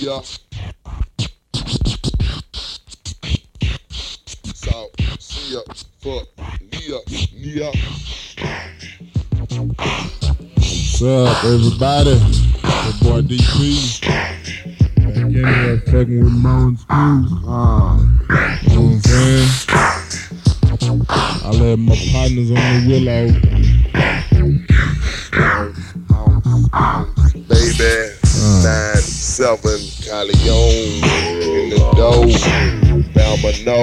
Nia. South, see ya, fuck, Nia, Nia. What's up, everybody? Your boy DP. Back in here fucking with Moan Screws. Ah, You know what I'm saying? I let my partners on the willow. baby, nine seven, Calion in the dough, Bama no,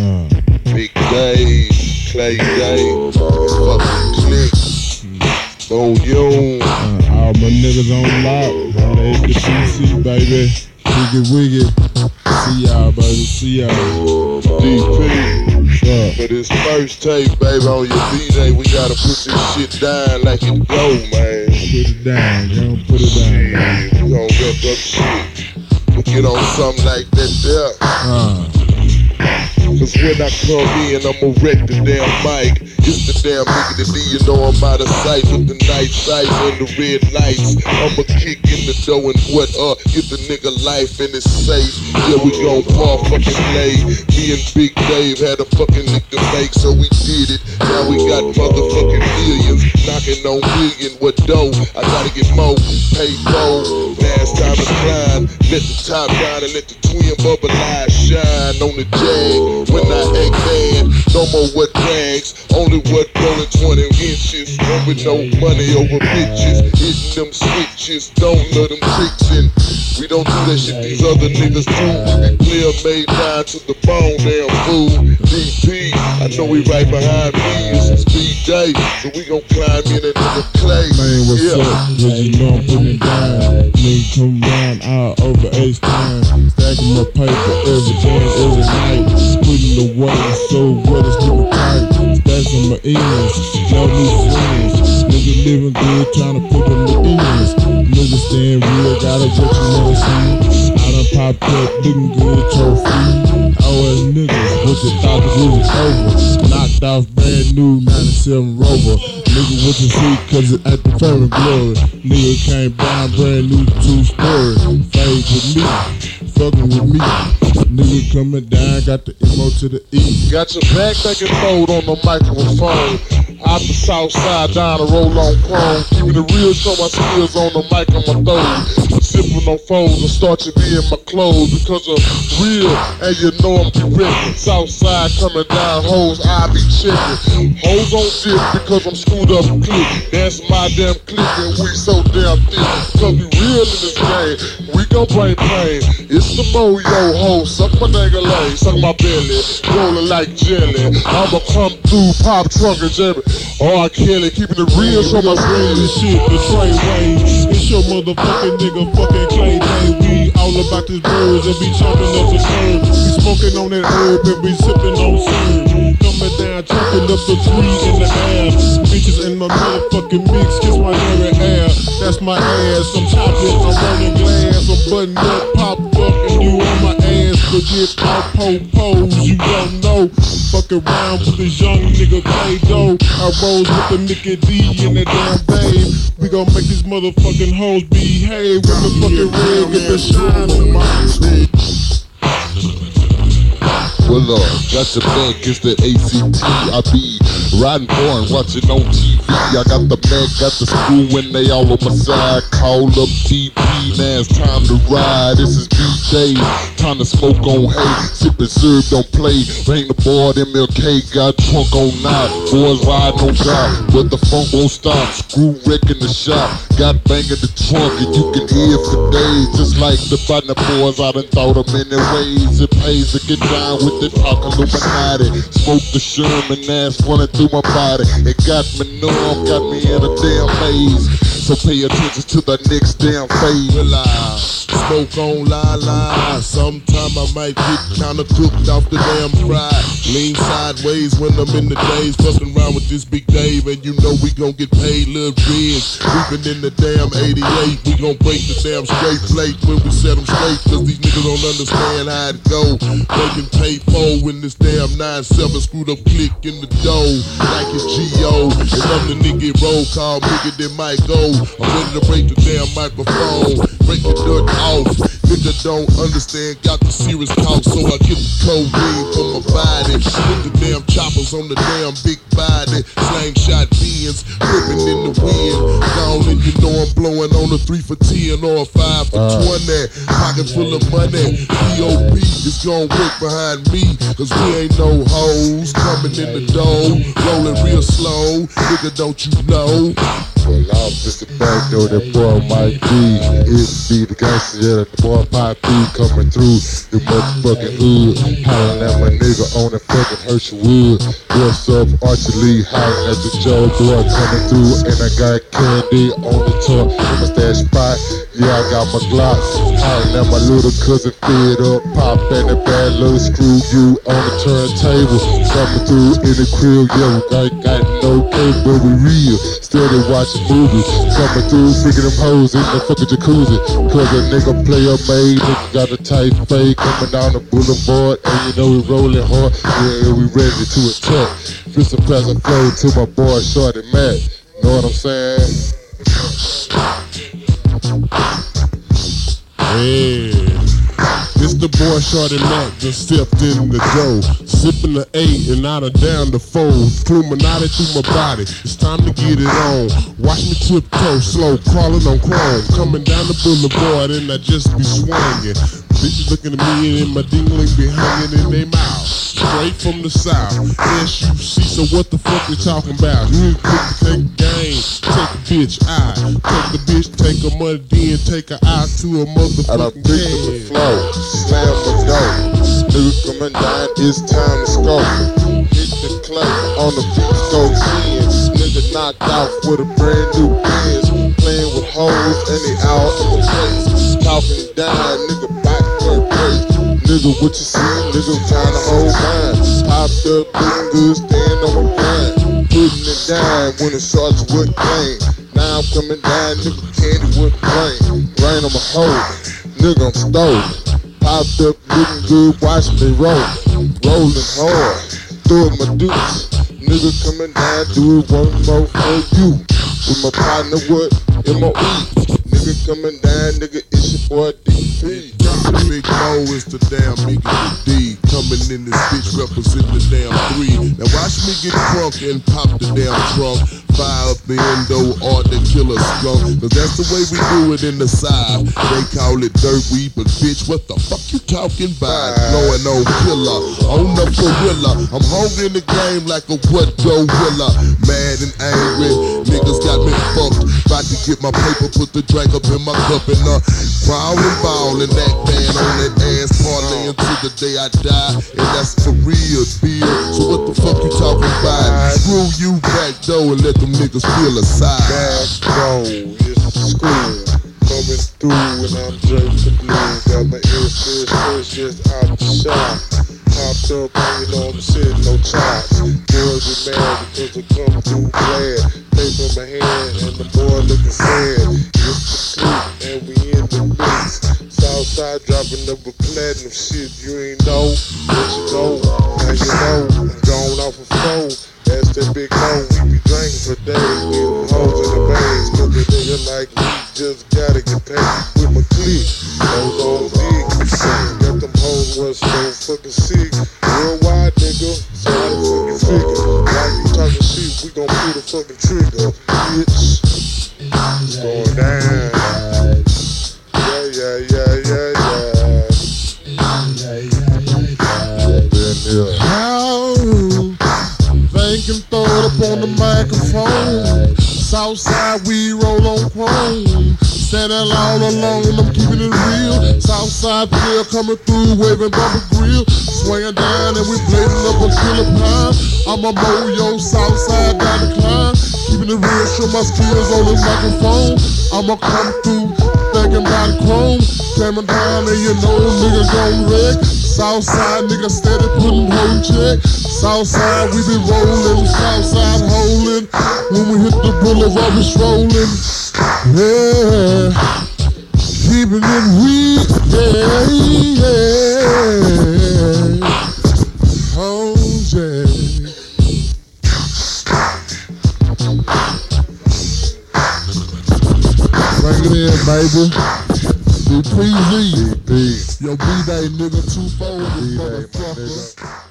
Uh, Big Dave, Clay Dave, fucking click, Boom Yoon. uh, all my niggas on lock. At the PC, baby. Wiggy wiggy. See y'all, baby. See y'all. DP. Up? For this first tape, baby, on your B-Day, we gotta put this shit down like it go, man. Put it down, yo. Put it down, man. We gon' rip up shit. We get on something like that there. Uh, Cause when I come in, I'ma wreck the damn mic. It's the damn nigga that you know I'm out of sight with the night sights and the red lights. I'ma kick in the door and what up? Get the nigga life and it's safe. Yeah, we gon' fall fucking lay. Me and Big Dave had a fucking nigga make, so we did it. Now we got motherfucking millions. Knocking on million with dough. I gotta get more. Pay. Now it's time to climb. Let the top down and let the twin bubble eyes shine on the jag. When I act bad, no more what rags. Only what rolling 20 inches. With no money over bitches. Hitting them switches. Don't let them tricks in. We don't do that shit these other niggas do. Clear made down to the bone, damn fool. DP, I know we right behind me. It's day, so we gon' climb in and nigga clay. man, what's yeah. up? Cause you know I'm putting it down. Nigga come round all over time. Stacking my paper every day, every night. Putting the weight, so what is nigga tight? Stacking my ends, no new friends. Nigga living good, trying to put them to ends. Nigga staying real, gotta get you never see. I done popped up, looking good, trophy. Oh, Always niggas, what you thought the was over. Knocked off brand new 97 Rover. Nigga, what you see, cause it at the Fair Glory. Nigga came down, brand new two story. Fade with me, fucking with me. Nigga coming down, got the to the. Got your back and forth on the microphone. Out the south side, down the roll on chrome. Keeping it real, show my skills on the mic on my throat. Sipping on foes and start to be in my clothes because I'm real and you know I'm direct. South side coming down, hoes I be checking. Hoes on dip because I'm screwed up click. That's my damn click and we so damn thick. Cause we real in this game. We gon' bring pain. It's the mo yo ho. Suck my nigga lane, suck my belly. Rolling like jelly. I'ma come through, pop trunk and it. Oh, I kill it, keeping it real from my screen. shit, the Trey way. Your motherfucking nigga, fucking Clay Day. We all about these birds and be chopping up the curb. We smoking on that herb and we sipping on syrup. Coming down, chopping up the three in the air. Bitches in my motherfucking mix, kiss my hairy hair. That's my ass. I'm chopping, I'm running glass. I'm button up, pop up, and you on my ass. Legit out po pose, you don't know. Around with this young nigga Clay Doe. I rose with the Nicky D in that damn babe. We gon' make these motherfucking hoes behave when the fucking red get the shine on my Well, uh, got your back, it's the ACT. I be riding foreign, watching on TV. I got the Mac, got the screw and they all on my side. Call up DP, now it's time to ride. This is DJ, time to smoke on hay. Sip and serve, don't play. Bang the board, MLK got drunk on night. Boys ride no God, but the funk won't stop. Screw wrecking the shop, got bang in the trunk, and you can hear for days. Just like the Botany Boys, I done thought of many ways. It pays to get down with the talk Illuminati. Smoke the Sherman ass running through my body. It got me numb, got me in a damn maze. So pay attention to the next damn phase. I smoke on line line. Sometime I might get kinda cooked off the damn fry. Lean sideways when I'm in the days. Fucking around with this big Dave, and you know we gon' get paid, little Riz. Weeping in the damn 88. We gon' break the damn straight plate when we set them straight. Cause these niggas don't understand how it go. They can pay four when this damn 9-7 screwed up click in the dough. Like it's G.O. And I'm the nigga roll call, bigger than Mike go. I'm ready to break the damn microphone. Break the dirt off. Nigga don't understand, got the serious talk, so I get the codeine for my body. Put the damn choppers on the damn big body. Slingshot beans, whipping in the wind. Gone and you know I'm blowing on a 3 for 10 or a 5 for uh. 20. Pocket full of money. POP is gonna work behind me, cause we ain't no hoes. Coming in the door, rolling real slow. Nigga, don't you know? Well, I'm just a back door, that boy might be. It be the gangster, yeah, the boy Pop B coming through the motherfucking hood. Hollering at my nigga on the fucking Herschel Wood. What's up, Archie Lee? Hollering at the Joe boy coming through. And I got candy on stash spot. Yeah, I got my Glock. Hollering at my little cousin, fed up. Pop and the bad little screw you on the turntable. Coming through in the crib, yeah, we got, got no cable, but we real. They watching movies. Coming through, freaking them hoes in the fucking jacuzzi. Cause a nigga play a made, nigga got a tight fade coming down the boulevard. And you know we rolling hard. Yeah, we ready to attack. Fist a present flow to my boy Shorty Mac. Know what I'm saying? Yeah. This the boy Shorty Mac just stepped in the door. Sipping the eight and out of down the four. Illuminati through my body. It's time to get it on. Watch me tiptoe, slow, crawling on chrome. Coming down the boulevard and I just be swinging. Bitches looking at me and my dingling be hanging in their mouth. Straight from the south. SUC, so what the fuck you talking about? You ain't take a bitch out. Take the bitch, take her money, then take her out to a done motherfucking picked up the flow, slam the door. Nigga coming down, it's time to score. Hit the clay on the beat, go in. Nigga knocked out with a brand new Benz. Playing with hoes and they out of the place. Talking down, nigga back for a break. Nigga, what you see? Nigga trying to hold mine. Popped up, looking good, when the shots would clean. Now I'm coming down, nigga, candy would rain. Rain on my hoe, nigga, I'm stoked. Popped up, looking good, watch me roll. Rolling hard, through my dukes. Nigga coming down, do it one more for you. With my partner, what? M.O.E. Nigga coming down, nigga, it's your boy DP. Big Moe is the damn nigga with D. Coming in this bitch representing the damn three. Now watch me get drunk and pop the damn trunk. Fire up the endo or the killer skunk. Cause that's the way we do it in the side. They call it dirt weed, but bitch, what the fuck you talking about? Blowing on killer, on the gorilla. I'm hungry in the game like a what gorilla. Mad and angry, niggas to get my paper, put the drink up in my cup and uh, growling, ballin' that band on that ass, parlay until the day I die. And that's for real, Bill. So what the fuck you talking about? Screw you back though and let them niggas feel aside. Back row, it's school. Coming through and I'm drinking blue. Got my ears fish, fish just out the shop. Popped up you know I'm sitting no chops. Boys be mad because I come through glad. Paper in my hand and the boy looking sad. It's the sleep and we in the mix. Southside dropping up a platinum shit you ain't know. But you know, now you know. I'm going off a phone. That's that big hoe. We be drinking for days. Pull the fucking trigger. Bitch. It's going down. Yeah, yeah, yeah, yeah, yeah. How think and throw it up on the microphone. Southside, we roll on chrome. Standing all alone, I'm keeping it real. Southside player coming through, waving bumper grill. Swinging down and we blading up a killer pine. I'm a moyo, Southside down the climb. Keeping it real, show my skills on the microphone. I'ma come through, thinking about chrome. Coming down and you know nigga gon' wreck. Southside nigga steady putting whole check. Southside we be rolling, Southside holding. When we hit the boulevard we strolling. Yeah, keeping it weak. Yeah, yeah. Oh. Bring it in, baby. CPZ. Yo, B-Day, nigga, two fold, motherfucker.